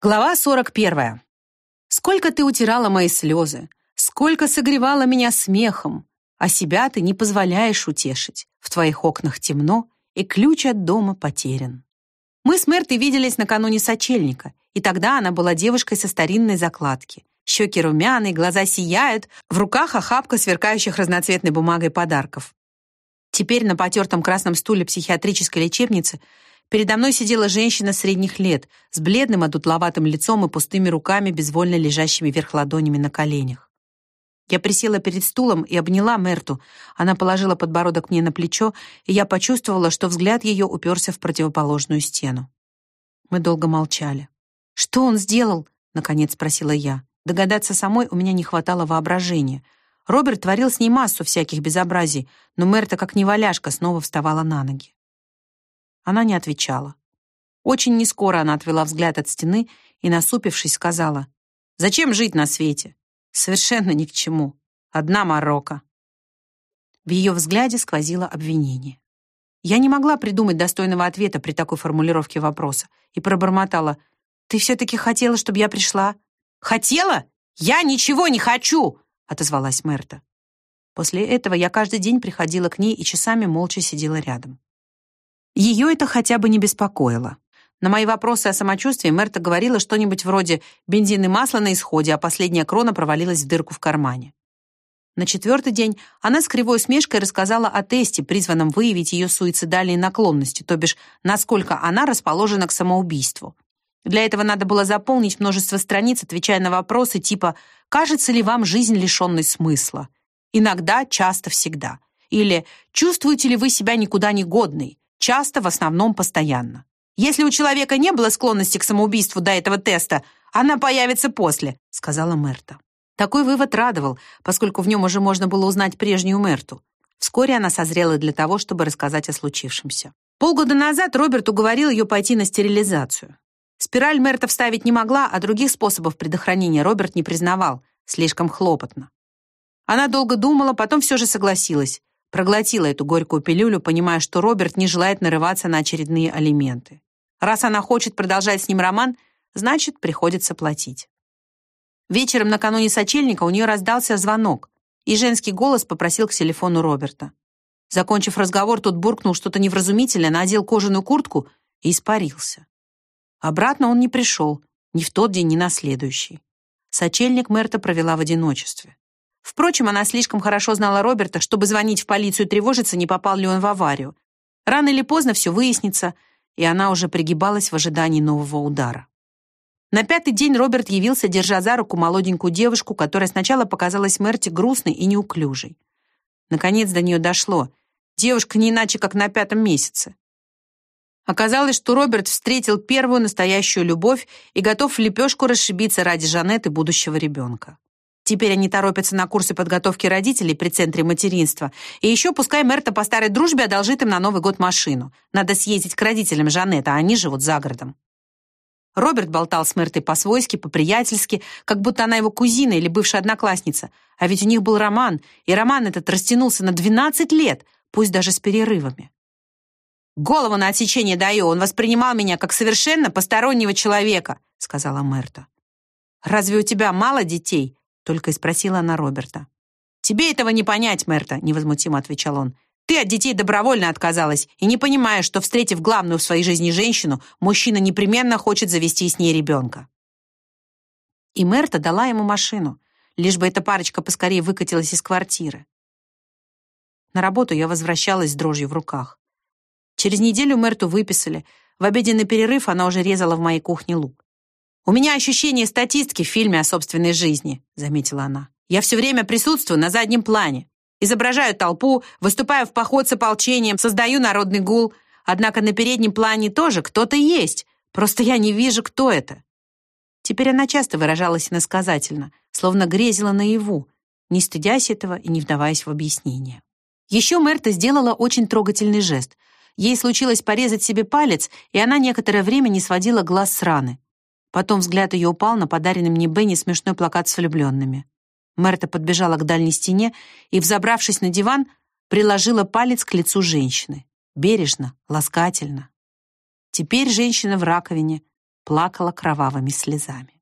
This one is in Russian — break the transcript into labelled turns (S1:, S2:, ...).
S1: Глава 41. Сколько ты утирала мои слезы, сколько согревала меня смехом, а себя ты не позволяешь утешить. В твоих окнах темно, и ключ от дома потерян. Мы с Мертой виделись накануне сочельника, и тогда она была девушкой со старинной закладки. Щеки румяные, глаза сияют, в руках охапка сверкающих разноцветной бумагой подарков. Теперь на потертом красном стуле психиатрической лечебницы Передо мной сидела женщина средних лет с бледным одутловатым лицом и пустыми руками, безвольно лежащими вверх ладонями на коленях. Я присела перед стулом и обняла Мерту. Она положила подбородок мне на плечо, и я почувствовала, что взгляд ее уперся в противоположную стену. Мы долго молчали. «Что он сделал?» — наконец спросила я. Догадаться самой у меня не хватало воображения. Роберт творил с ней массу всяких безобразий, но Мерта, как неваляшка, снова вставала на ноги. Она не отвечала. Очень нескоро она отвела взгляд от стены и, насупившись, сказала, «Зачем жить на свете? Совершенно ни к чему. Одна морока». В ее взгляде сквозило обвинение. Я не могла придумать достойного ответа при такой формулировке вопроса и пробормотала, «Ты все-таки хотела, чтобы я пришла?» «Хотела? Я ничего не хочу!» — отозвалась Мерта. После этого я каждый день приходила к ней и часами молча сидела рядом. Ее это хотя бы не беспокоило. На мои вопросы о самочувствии Мерта говорила что-нибудь вроде «бензин и масло на исходе, а последняя крона провалилась в дырку в кармане». На четвертый день она с кривой усмешкой рассказала о тесте, призванном выявить ее суицидальные наклонности, то бишь, насколько она расположена к самоубийству. Для этого надо было заполнить множество страниц, отвечая на вопросы типа «Кажется ли вам жизнь лишенной смысла?» «Иногда, часто, всегда». Или «Чувствуете ли вы себя никуда не годной?» Часто, в основном, постоянно. Если у человека не было склонности к самоубийству до этого теста, она появится после, сказала Мерта. Такой вывод радовал, поскольку в нем уже можно было узнать прежнюю Мерту. Вскоре она созрела для того, чтобы рассказать о случившемся. Полгода назад Роберт уговорил ее пойти на стерилизацию. Спираль Мерта вставить не могла, а других способов предохранения Роберт не признавал. Слишком хлопотно. Она долго думала, потом все же согласилась. Проглотила эту горькую пилюлю, понимая, что Роберт не желает нарываться на очередные алименты. Раз она хочет продолжать с ним роман, значит, приходится платить. Вечером накануне сочельника у нее раздался звонок, и женский голос попросил к телефону Роберта. Закончив разговор, тот буркнул что-то невразумительное, надел кожаную куртку и испарился. Обратно он не пришел, ни в тот день, ни на следующий. Сочельник Мерта провела в одиночестве. Впрочем, она слишком хорошо знала Роберта, чтобы звонить в полицию и тревожиться, не попал ли он в аварию. Рано или поздно все выяснится, и она уже пригибалась в ожидании нового удара. На пятый день Роберт явился, держа за руку молоденькую девушку, которая сначала показалась Мерти грустной и неуклюжей. Наконец до нее дошло. Девушка не иначе, как на пятом месяце. Оказалось, что Роберт встретил первую настоящую любовь и готов в лепешку расшибиться ради Жанеты будущего ребенка. Теперь они торопятся на курсы подготовки родителей при центре материнства. И еще пускай Мерта по старой дружбе одолжит им на Новый год машину. Надо съездить к родителям Жанет, а они живут за городом. Роберт болтал с Мертой по-свойски, по-приятельски, как будто она его кузина или бывшая одноклассница. А ведь у них был роман, и роман этот растянулся на 12 лет, пусть даже с перерывами. «Голову на отсечение даю, он воспринимал меня как совершенно постороннего человека», сказала Мерта. «Разве у тебя мало детей?» Только и спросила она Роберта. «Тебе этого не понять, Мерта», — невозмутимо отвечал он. «Ты от детей добровольно отказалась и не понимаешь, что, встретив главную в своей жизни женщину, мужчина непременно хочет завести с ней ребенка». И Мерта дала ему машину, лишь бы эта парочка поскорее выкатилась из квартиры. На работу я возвращалась с дрожью в руках. Через неделю Мерту выписали. В обеденный перерыв она уже резала в моей кухне лук. «У меня ощущение статистки в фильме о собственной жизни», — заметила она. «Я все время присутствую на заднем плане. Изображаю толпу, выступаю в поход с ополчением, создаю народный гул. Однако на переднем плане тоже кто-то есть. Просто я не вижу, кто это». Теперь она часто выражалась иносказательно, словно грезила наяву, не стыдясь этого и не вдаваясь в объяснение. Еще Мерта сделала очень трогательный жест. Ей случилось порезать себе палец, и она некоторое время не сводила глаз с раны. Потом взгляд ее упал на подаренный мне Бенни смешной плакат с влюбленными. Мерта подбежала к дальней стене и, взобравшись на диван, приложила палец к лицу женщины. Бережно, ласкательно. Теперь женщина в раковине, плакала кровавыми слезами.